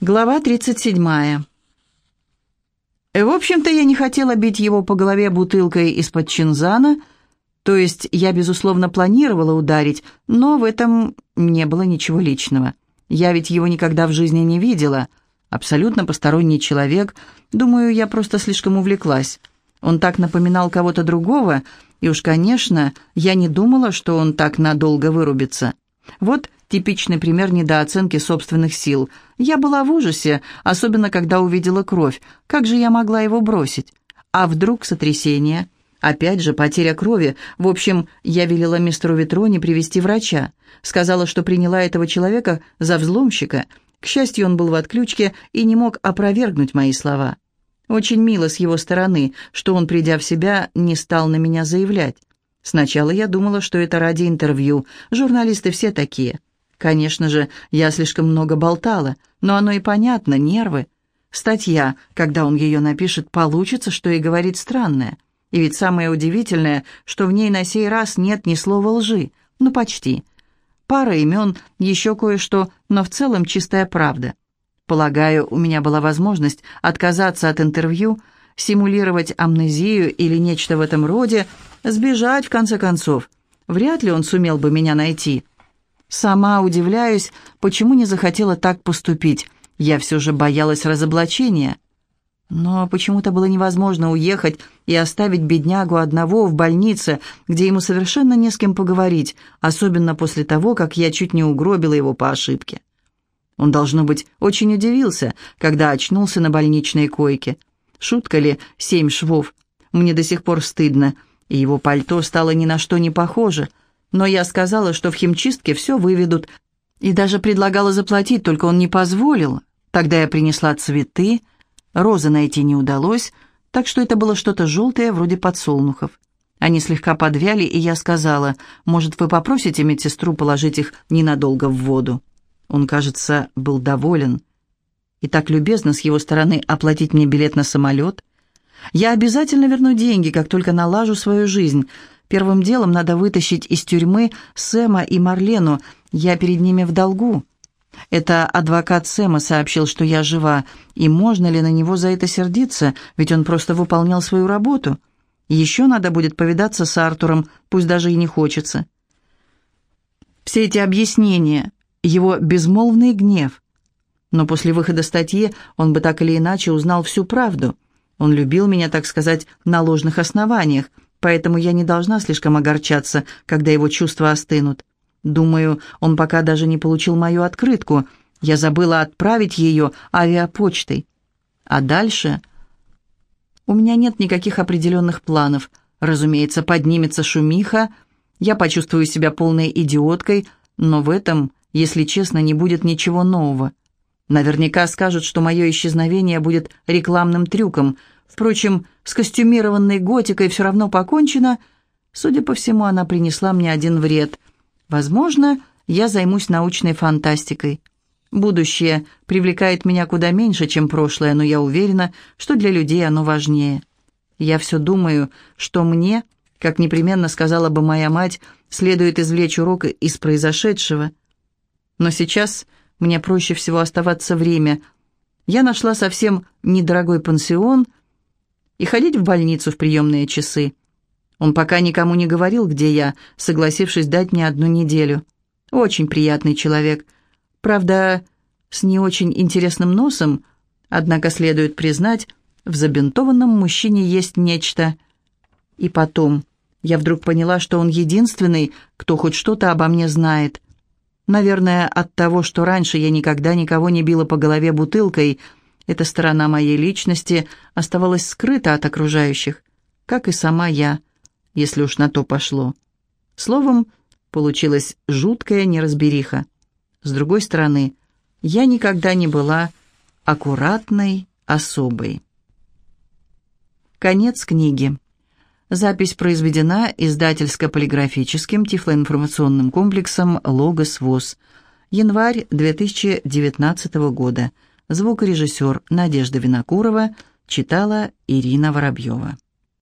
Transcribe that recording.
Глава 37. Э, в общем-то, я не хотела бить его по голове бутылкой из-под чинзана, то есть я, безусловно, планировала ударить, но в этом не было ничего личного. Я ведь его никогда в жизни не видела. Абсолютно посторонний человек. Думаю, я просто слишком увлеклась. Он так напоминал кого-то другого, и уж, конечно, я не думала, что он так надолго вырубится. Вот Типичный пример недооценки собственных сил. Я была в ужасе, особенно когда увидела кровь. Как же я могла его бросить? А вдруг сотрясение? Опять же, потеря крови. В общем, я велела мистеру Ветроне привести врача. Сказала, что приняла этого человека за взломщика. К счастью, он был в отключке и не мог опровергнуть мои слова. Очень мило с его стороны, что он, придя в себя, не стал на меня заявлять. Сначала я думала, что это ради интервью. Журналисты все такие. Конечно же, я слишком много болтала, но оно и понятно, нервы. Статья, когда он ее напишет, получится, что и говорит странное. И ведь самое удивительное, что в ней на сей раз нет ни слова лжи. Ну, почти. Пара имен, еще кое-что, но в целом чистая правда. Полагаю, у меня была возможность отказаться от интервью, симулировать амнезию или нечто в этом роде, сбежать, в конце концов. Вряд ли он сумел бы меня найти. Сама удивляюсь, почему не захотела так поступить. Я все же боялась разоблачения. Но почему-то было невозможно уехать и оставить беднягу одного в больнице, где ему совершенно не с кем поговорить, особенно после того, как я чуть не угробила его по ошибке. Он, должно быть, очень удивился, когда очнулся на больничной койке. Шутка ли, семь швов? Мне до сих пор стыдно, и его пальто стало ни на что не похоже — но я сказала, что в химчистке все выведут, и даже предлагала заплатить, только он не позволил. Тогда я принесла цветы, розы найти не удалось, так что это было что-то желтое, вроде подсолнухов. Они слегка подвяли, и я сказала, может, вы попросите медсестру положить их ненадолго в воду. Он, кажется, был доволен. И так любезно с его стороны оплатить мне билет на самолет. Я обязательно верну деньги, как только налажу свою жизнь. Первым делом надо вытащить из тюрьмы Сэма и Марлену. Я перед ними в долгу. Это адвокат Сэма сообщил, что я жива, и можно ли на него за это сердиться, ведь он просто выполнял свою работу. Еще надо будет повидаться с Артуром, пусть даже и не хочется. Все эти объяснения, его безмолвный гнев. Но после выхода статьи он бы так или иначе узнал всю правду. Он любил меня, так сказать, на ложных основаниях, поэтому я не должна слишком огорчаться, когда его чувства остынут. Думаю, он пока даже не получил мою открытку. Я забыла отправить ее авиапочтой. А дальше... У меня нет никаких определенных планов. Разумеется, поднимется шумиха, я почувствую себя полной идиоткой, но в этом, если честно, не будет ничего нового. Наверняка скажут, что мое исчезновение будет рекламным трюком — Впрочем, с костюмированной готикой все равно покончено. Судя по всему, она принесла мне один вред. Возможно, я займусь научной фантастикой. Будущее привлекает меня куда меньше, чем прошлое, но я уверена, что для людей оно важнее. Я все думаю, что мне, как непременно сказала бы моя мать, следует извлечь урок из произошедшего. Но сейчас мне проще всего оставаться время. Я нашла совсем недорогой пансион – и ходить в больницу в приемные часы. Он пока никому не говорил, где я, согласившись дать мне одну неделю. Очень приятный человек. Правда, с не очень интересным носом, однако следует признать, в забинтованном мужчине есть нечто. И потом, я вдруг поняла, что он единственный, кто хоть что-то обо мне знает. Наверное, от того, что раньше я никогда никого не била по голове бутылкой – эта сторона моей личности оставалась скрыта от окружающих, как и сама я, если уж на то пошло. Словом, получилась жуткая неразбериха. С другой стороны, я никогда не была аккуратной особой. Конец книги. Запись произведена издательско-полиграфическим тифлоинформационным комплексом «Логос ВОЗ». Январь 2019 года. Звукорежиссер Надежда Винокурова читала Ирина Воробьева.